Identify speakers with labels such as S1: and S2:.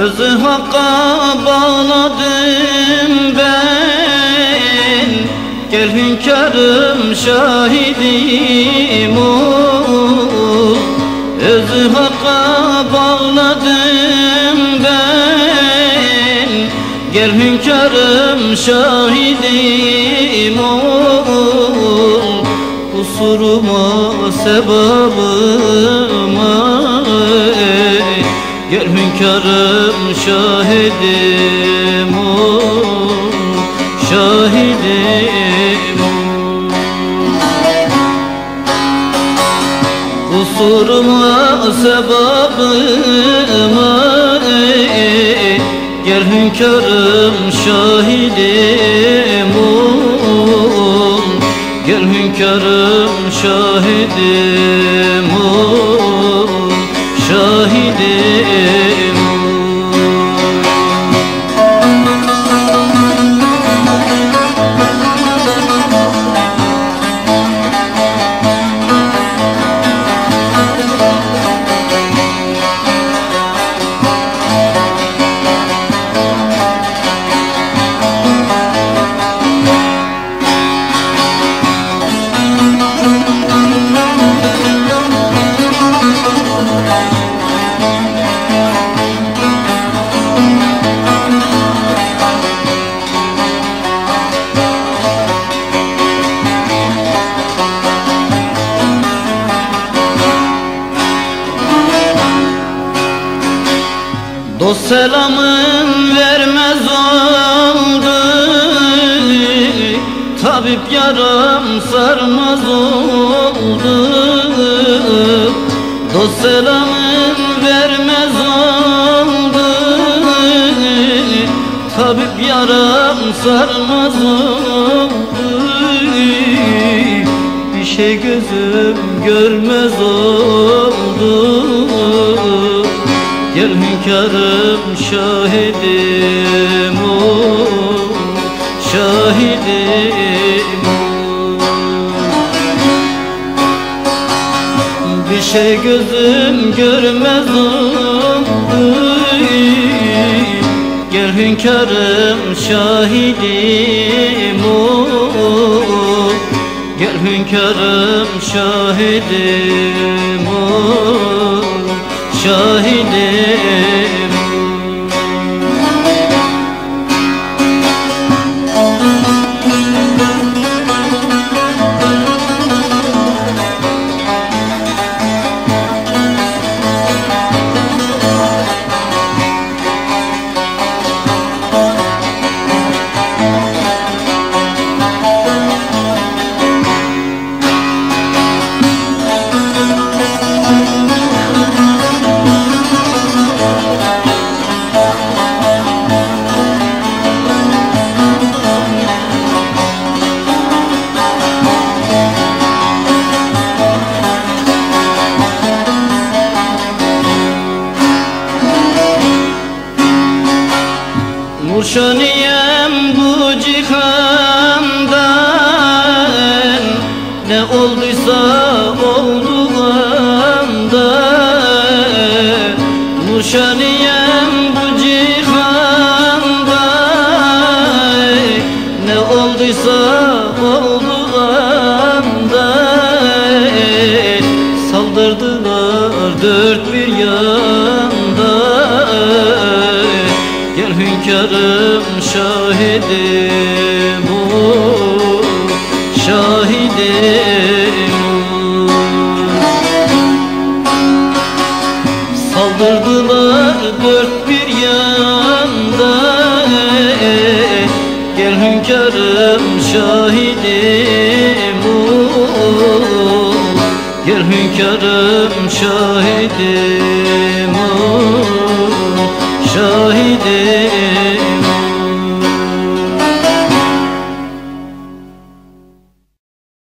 S1: Özü hakka bağladım ben. Gel hünkârım şahidim ol. Özü hakka bağladım ben. Gel hünkârım şahidim ol. Kusuruma sebabıma Gel hünkârım şahidim ol Şahidim ol. Kusuruma sebabıma Gel hünkârım şahidim ol. Gel hünkârım şahidim Dost selamın vermez oldu. Tabip yaram sarmaz oldu. Dost selamın vermez oldu. Tabip yaram sarmaz oldu. Bir şey gözüm görmez oldu hünkârım şahidim ol Şahidim ol. Bir şey gözüm görmez oldu Gel hünkârım şahidim ol. Gel hünkârım şahidim ol Şahidim Nurşaniyem bu cihandan Ne olduysa oldu anda Nurşaniyem bu cihanda Ne olduysa oldu anda Saldırdılar dört bir yanda hünkârım şahidim Şahidim Saldırdılar dört bir yanda. Gel hünkârım şahidim ol. Gel hünkârım şahidim Şahidim